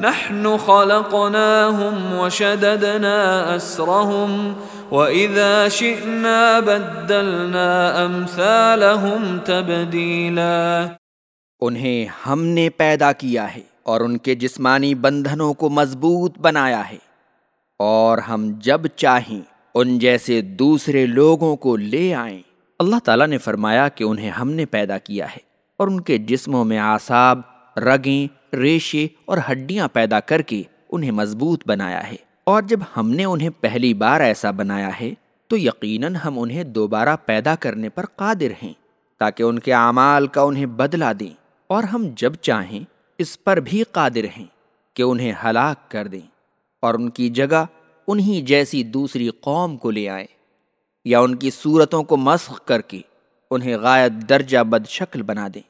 نحن خلقناهم وشددنا أسرهم وإذا شئنا بدلنا أمثالهم تبديلا انہیں ہم نے پیدا کیا ہے اور ان کے جسمانی بندھنوں کو مضبوط بنایا ہے اور ہم جب چاہیں ان جیسے دوسرے لوگوں کو لے آئیں۔ اللہ تعالیٰ نے فرمایا کہ انہیں ہم نے پیدا کیا ہے اور ان کے جسموں میں آساب رگیں ریشے اور ہڈیاں پیدا کر کے انہیں مضبوط بنایا ہے۔ اور جب ہم نے انہیں پہلی بار ایسا بنایا ہے، تو یقیناً ہم انہیں دوبارہ پیدا کرنے پر قادر ہیں، تاکہ ان کے اعمال کا انہیں بدلا دیں۔ اور ہم جب چاہیں، اس پر بھی قادر ہیں کہ انہیں ہلاک کر دیں۔ اور ان کی جگہ انہی جیسی دوسری قوم کو لے آئیں یا ان کی صورتوں کو مسخ کر کے انہیں غائب درجہ بد شکل بنا دیں۔